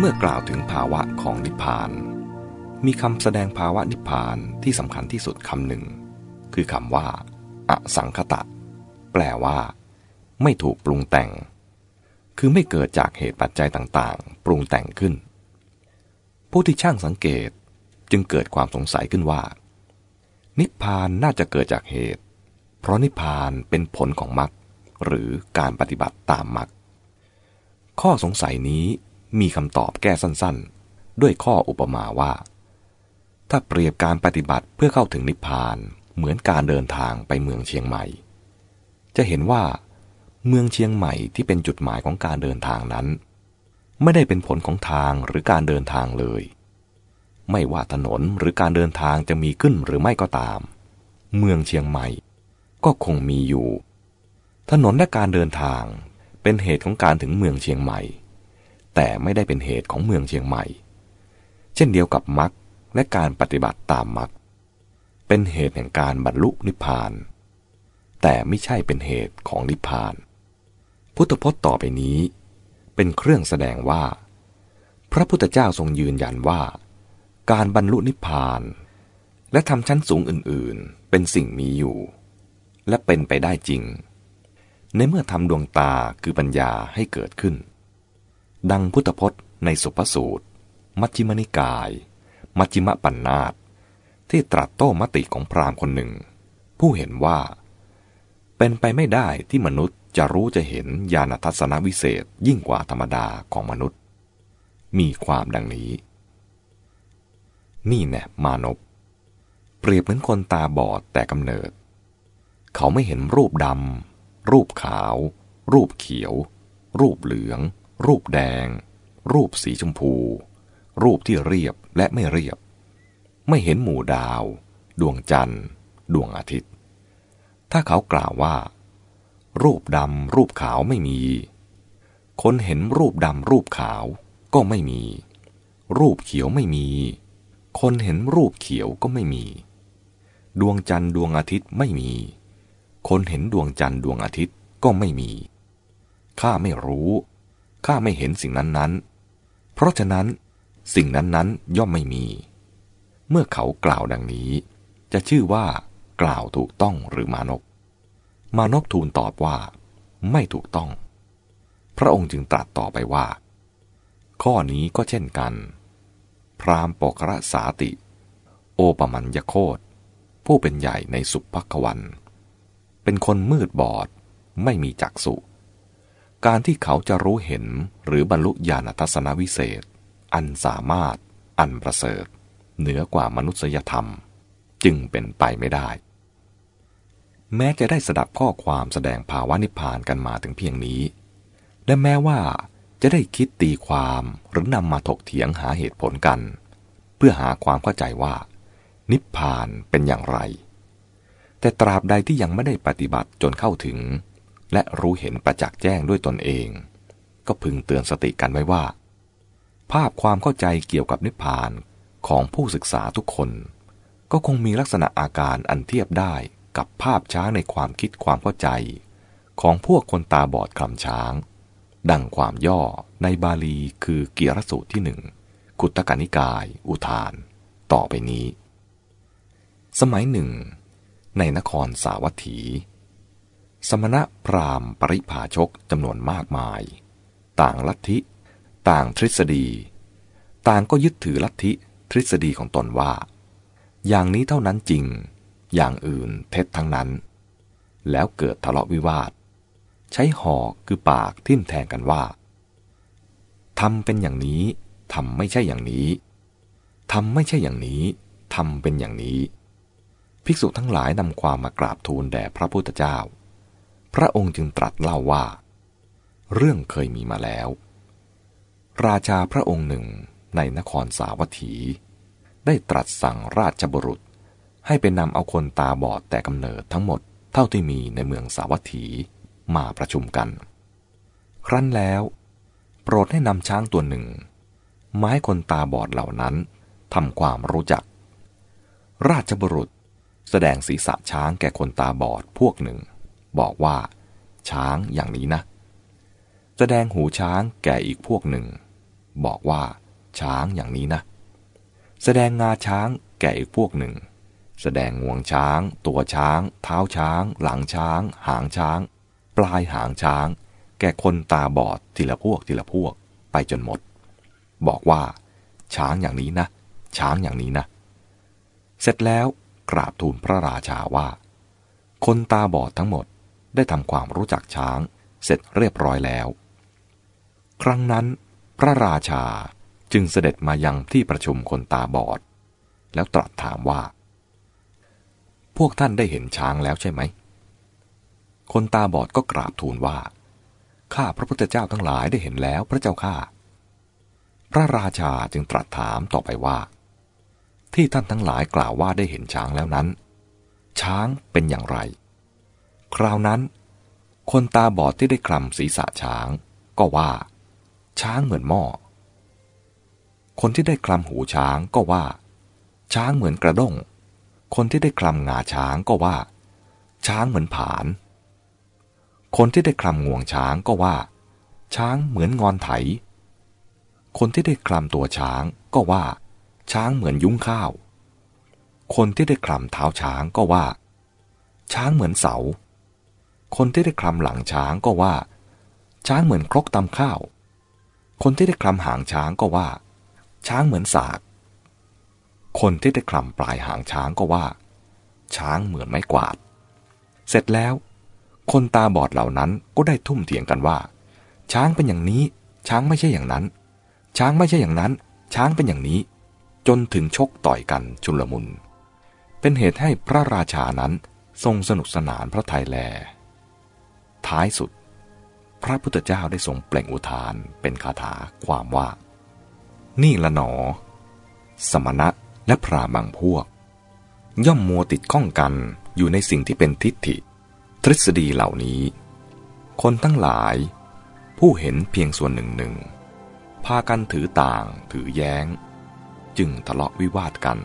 เมื่อกล่าวถึงภาวะของนิพพาน มีคำแสดงภาวะนิพพานที่สำคัญที่สุดคำหนึ่ง คือคำว่าอสังคตะ แปลว่า ไม่ถูกปรุงแต่ง คือไม่เกิดจากเหตุปัจจัยต่างๆ ปรุงแต่งขึ้น ผู้ที่ช่างสังเกตจึงเกิดความสงสัยขึ้นว่า นิพพานน่าจะเกิดจากเหตุ เพราะนิพพานเป็นผลของมรรคหรือการปฏิบัติตามมรรคข้อสงสัยนี้ มีคำตอบแก้สั้นๆ ด้วยข้ออุปมาว่า ถ้าเปรียบการปฏิบัติเพื่อเข้าถึงนิพพานเหมือนการเดินทางไปเมืองเชียงใหม่ จะเห็นว่า เมืองเชียงใหม่ที่เป็นจุดหมายของการเดินทางนั้น ไม่ได้เป็นผลของทางหรือการเดินทางเลย ไม่ว่าถนนหรือการเดินทางจะมีขึ้นหรือไม่ก็ตาม เมืองเชียงใหม่ ก็คงมีอยู่ ถนนและการเดินทางเป็นเหตุของการถึงเมืองเชียงใหม่ แต่ไม่ได้เป็นเหตุของเมืองเชียงใหม่ เช่นเดียวกับมรรคและการปฏิบัติตามมรรคเป็นเหตุแห่งการบรรลุนิพพาน แต่ไม่ใช่เป็นเหตุของนิพพาน พุทธพจน์ต่อไปนี้ เป็นเครื่องแสดงว่า พระพุทธเจ้าทรงยืนยันว่า การบรรลุนิพพาน และทำชั้นสูงอื่นๆ เป็นสิ่งมีอยู่ และเป็นไปได้จริง ในเมื่อทำดวงตาคือปัญญาให้เกิดขึ้น ดังพุทธพจน์ในสุภสูตร มัชฌิมนิกาย มัชฌิมปัญนาตที่ตรัสโต้มติของพราหมณ์คนหนึ่ง ผู้เห็นว่า เป็นไปไม่ได้ที่มนุษย์จะรู้จะเห็นญาณทัศนวิเศษยิ่งกว่าธรรมดาของมนุษย์ มีความดังนี้ นี่แน่มานพเปรียบเหมือนคนตาบอดแต่กำเนิด เขาไม่เห็นรูปดำรูปขาว รูปเขียว รูปเหลือง รูปแดง รูปสีชมพู รูปที่เรียบและไม่เรียบ ไม่เห็นหมู่ดาว ดวงจันทร์ ดวงอาทิตย์ ถ้าเขากล่าวว่า รูปดำรูปขาวไม่มี คนเห็นรูปดำรูปขาวก็ไม่มี รูปเขียวไม่มี คนเห็นรูปเขียวก็ไม่มี ดวงจันทร์ดวงอาทิตย์ไม่มี คนเห็นดวงจันทร์ดวงอาทิตย์ก็ไม่มี ข้าไม่รู้ ข้าไม่เห็นสิ่งนั้นๆ เพราะฉะนั้นสิ่งนั้นๆย่อมไม่มี เมื่อเขากล่าวดังนี้ จะชื่อว่ากล่าวถูกต้องหรือมานก มานกทูลตอบว่า ไม่ถูกต้อง พระองค์จึงตรัสต่อไปว่า ข้อนี้ก็เช่นกัน พรามปกระสาติ โอปมัญญโคตผู้เป็นใหญ่ในสุภควัน เป็นคนมืดบอด ไม่มีจักษุ การที่เขาจะรู้เห็นหรือบรรลุญาณทัศนวิเศษ อันสามารถ อันประเสริฐ เหนือกว่ามนุษยธรรม จึงเป็นไปไม่ได้ แม้จะได้สดับข้อความแสดงภาวะนิพพานกันมาถึงเพียงนี้ และแม้ว่าจะได้คิดตีความหรือนำมาถกเถียงหาเหตุผลกัน เพื่อหาความเข้าใจว่า นิพพานเป็นอย่างไร แต่ตราบใดที่ยังไม่ได้ปฏิบัติจนเข้าถึง และรู้เห็นประจักษ์แจ้งด้วยตนเอง ก็พึงเตือนสติกันไว้ว่า ภาพความเข้าใจเกี่ยวกับนิพพานของผู้ศึกษาทุกคน ก็คงมีลักษณะอาการอันเทียบได้กับภาพช้างในความคิดความเข้าใจ ของพวกคนตาบอดคลำช้าง ดังความย่อในบาลีคือเกียรสูตรที่หนึ่งกุตกนิกาย อุทาน ต่อไปนี้ สมัยหนึ่ง ในนครสาวัตถี สมณะพราหมณ์ปริภาชกจำนวนมากมาย ต่างลัทธิ ต่างทฤษฎี ต่างก็ยึดถือลัทธิทฤษฎีของตนว่า อย่างนี้เท่านั้นจริง อย่างอื่นเท็จทั้งนั้น แล้วเกิดทะเลาะวิวาท ใช้หอกคือปากทิ่มแทงกันว่าทำเป็นอย่างนี้ทำไม่ใช่อย่างนี้ทำไม่ใช่อย่างนี้ทำเป็นอย่างนี้ ภิกษุทั้งหลายนำความมากราบทูลแด่พระพุทธเจ้า พระองค์จึงตรัสเล่าว่า เรื่องเคยมีมาแล้ว ราชาพระองค์หนึ่งในนครสาวัตถี ได้ตรัสสั่งราชบุรุษ ให้เป็นนำเอาคนตาบอดแต่กำเนิดทั้งหมดเท่าที่มีในเมืองสาวัตถีมาประชุมกัน ครั้นแล้ว โปรดให้นำช้างตัวหนึ่งมาให้คนตาบอดเหล่านั้นทำความรู้จัก ราชบุรุษแสดงศีรษะช้างแก่คนตาบอดพวกหนึ่ง บอกว่า ช้างอย่างนี้นะ แสดงหูช้างแก่อีกพวกหนึ่ง บอกว่า ช้างอย่างนี้นะ แสดงงาช้างแก่อีกพวกหนึ่ง แสดงงวงช้าง ตัวช้าง เท้าช้าง หลังช้าง หางช้าง ปลายหางช้าง แก่คนตาบอดทีละพวกทีละพวก ไปจนหมด บอกว่า ช้างอย่างนี้นะ ช้างอย่างนี้นะ เสร็จแล้วกราบทูลพระราชาว่า คนตาบอดทั้งหมด ได้ทำความรู้จักช้างเสร็จเรียบร้อยแล้ว ครั้งนั้น พระราชาจึงเสด็จมายังที่ประชุมคนตาบอด แล้วตรัสถามว่า พวกท่านได้เห็นช้างแล้วใช่ไหม คนตาบอดก็กราบทูลว่า ข้าพระพุทธเจ้าทั้งหลายได้เห็นแล้วพระเจ้าข้า พระราชาจึงตรัสถามต่อไปว่า ที่ท่านทั้งหลายกล่าวว่าได้เห็นช้างแล้วนั้น ช้างเป็นอย่างไร คราวนั้น คนตาบอดที่ได้คลำศีรษะช้าง ก็ว่า ช้างเหมือนหม้อ คนที่ได้คลำหูช้างก็ว่า ช้างเหมือนกระด้ง คนที่ได้คลำงาช้างก็ว่า ช้างเหมือนผาน คนที่ได้คลำงวงช้างก็ว่า ช้างเหมือนงอนไถ คนที่ได้คลำตัวช้างก็ว่า ช้างเหมือนยุ้งข้าว คนที่ได้คลำเท้าช้างก็ว่าช้างเหมือนเสา คนที่ได้คลำหลังช้างก็ว่า ช้างเหมือนครกตำข้าว คนที่ได้คลำหางช้างก็ว่า ช้างเหมือนสาก คนที่ได้คลำปลายหางช้างก็ว่า ช้างเหมือนไม้กวาด เสร็จแล้ว คนตาบอดเหล่านั้นก็ได้ทุ่มเถียงกันว่า ช้างเป็นอย่างนี้ ช้างไม่ใช่อย่างนั้น ช้างไม่ใช่อย่างนั้น ช้างเป็นอย่างนี้ จนถึงชกต่อยกันชุลมุน เป็นเหตุให้พระราชานั้นทรงสนุกสนานพระทัยแล ท้ายสุด พระพุทธเจ้าได้ทรงเปล่งอุทานเป็นคาถาความว่า นี่ละหนอ สมณะและพราหมณ์บางพวก ย่อมมัวติดข้องกันอยู่ในสิ่งที่เป็นทิฏฐิ ทฤษฎีเหล่านี้ คนทั้งหลาย ผู้เห็นเพียงส่วนหนึ่งหนึ่งพากันถือต่างถือแย้ง จึงทะเลาะวิวาทกัน